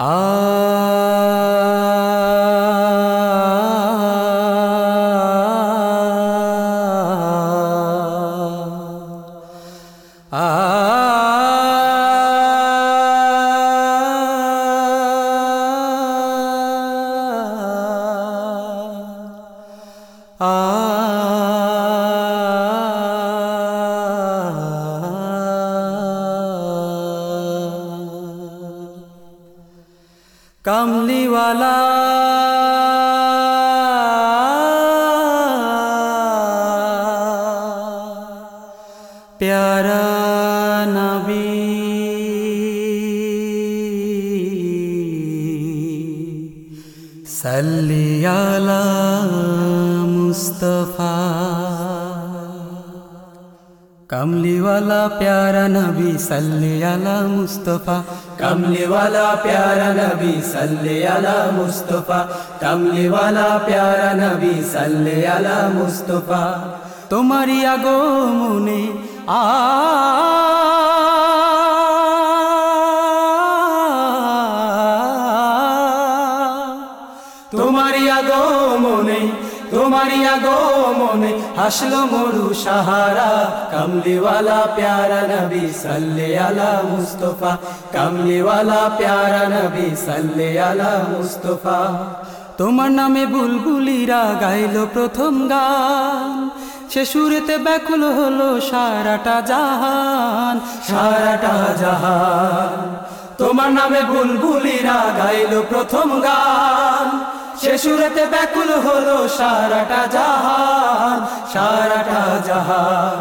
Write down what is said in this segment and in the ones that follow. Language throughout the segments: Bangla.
Ah. কামলিওয়ালা প্যারা নবী সাল্লি আলা মুস্তফা কমলিওয়ালা ಕಮಲಿವಾಲಾ ಪ್ಯಾರ ನಬಿ ಸಲ್ಲೆ ಅಲ ಮುಸ್ತಫಾ. ಕಮಲಿವಾಲಾ ಪ್ಯಾರ ನಬಿ ಸಲ್ಲೆ ಅಲ ಮುಸ್ತಫಾ. ಕಮಲಿವಾಲಾ ಪ್ಯಾರ ನಬಿ ಸಲ್ಲೆ ಅಲ ಮುಸ್ತಫಾ. তোমারি আগো মুনে আ তোমারি আগো তোমারি আগমনে হাসলো মরু সাহারা, কমলিওয়ালা প্যারা নবী সল্লে আলা মুস্তফা, কমলিওয়ালা প্যারা নবী সল্লে আলা মুস্তফা। তোমার নামে বুলবুলিরা গাইল প্রথম গান, সে সুরেতে ব্যাকুল হলো সারাটা জাহান সারাটা জাহান। তোমার নামে বুলবুলিরা গাইল প্রথম গান সে ব্যাকুল হলো সারাটা জাহান সারাটা জাহান।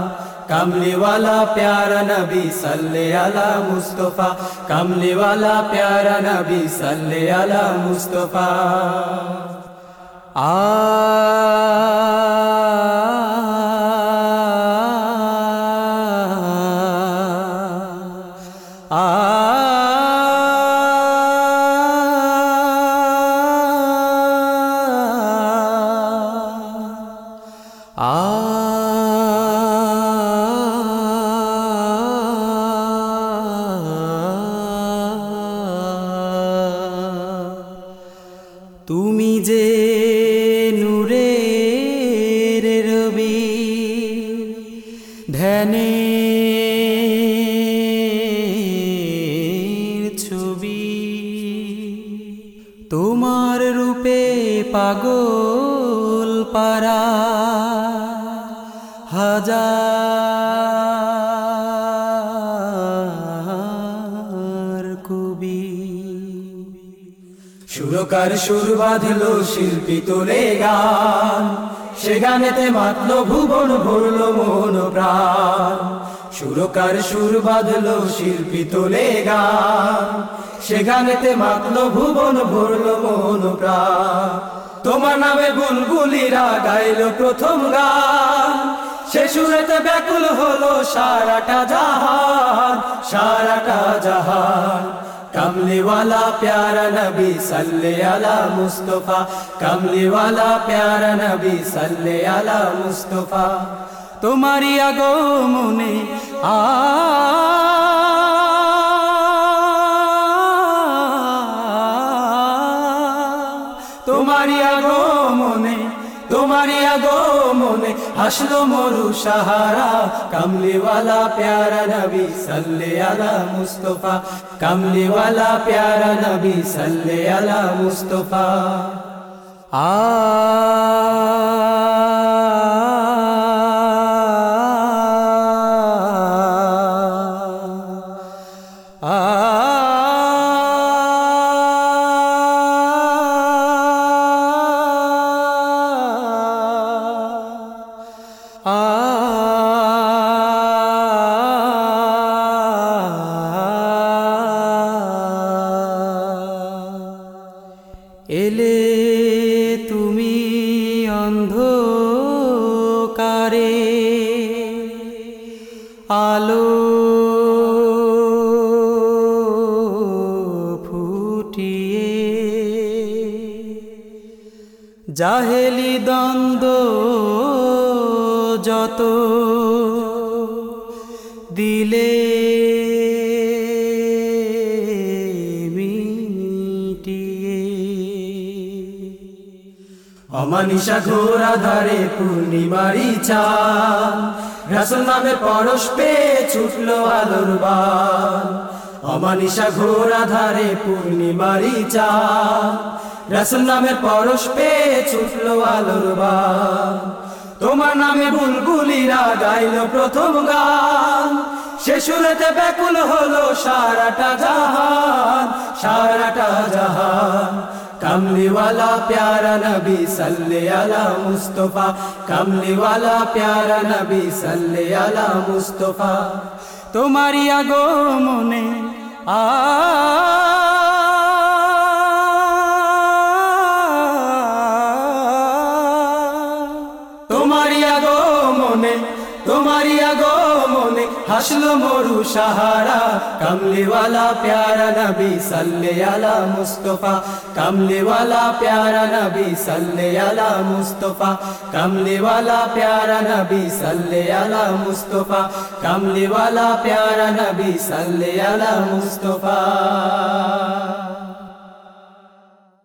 কামলিওয়ালা প্যারা নবী সাল্লে আলা মুস্তফা, কামলিওয়ালা প্যারা নবী সাল্লে আলা মুস্তফা। আ তুমি যে নূরে রবি ধ্যানে ছবি। তোমার রূপে পাগল পারা হাজার সুরকার সুর বাঁধলো শিল্পী তোলে গান। সে গানেতে মাতল ভুবন, ভরল মন প্রাণ। সুরকার সুর বাঁধলো শিল্পী তোলে গান। সে গানেতে মাতল ভুবন, ভরল মন প্রাণ। তোমার নামে বুলবুলিরা গাইল প্রথম গান। সে সুরেতে ব্যাকুল হলো সারাটা জাহান সারাটা জাহান। कमली वाला प्यारा नबी सल्ले अला मुस्तफ़ा। कमली वाला प्यारा नबी सल्ले अला मुस्तफ़ा। तुम्हारी अगोमुने आ। तुम्हारी अगो मुने तुम्हारी अगो মে হাসলো মরু সাহারা কামলিওয়ালা প্যারা নবী সাল্লে আলা মুস্তফা কামলিওয়ালা প্যারা নবী সাল্লে আলা মুস্তফা আ এলে তুমি অন্ধকারে আলো ফুটিয়ে। জাহেলি দ্বন্দ্ব যত দিলে অমানিসা ঘোরা ধারে পূর্ণিমারি রাসুল নামের পরশ পেয়ে ছুটলো আলোর অমানিসা ঘোর আধারে পূর্ণিমারি রাসুল নামের পরশ পেয়ে ছুটলো আলোর তোমার নামে বুলবুলিরা গাইল প্রথম গান। সুরেতে ব্যাকুল হলো সারাটা জাহান। কমলিওয়ালা প্যারা নবী সাল্লে আলা মুস্তফা কমলিওয়ালা প্যারা নবী সাল্লে আলা মুস্তফা তোমারি আগো মনে আ তোমারি আগো মনে তোমারি আগো মনে হাসলো মরু সাহারা। কমলিওয়ালা প্যারা নবী সাল্লে আলা মুস্তফা। কমলিওয়ালা প্যারা নবী সাল্লে আলা মুস্তফা। কমলিওয়ালা প্যারা নবী সাল্লে আলা মুস্তফা। কমলিওয়ালা প্যারা নবী সাল্লে আলা মুস্তফা।